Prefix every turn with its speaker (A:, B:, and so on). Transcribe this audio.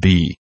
A: be.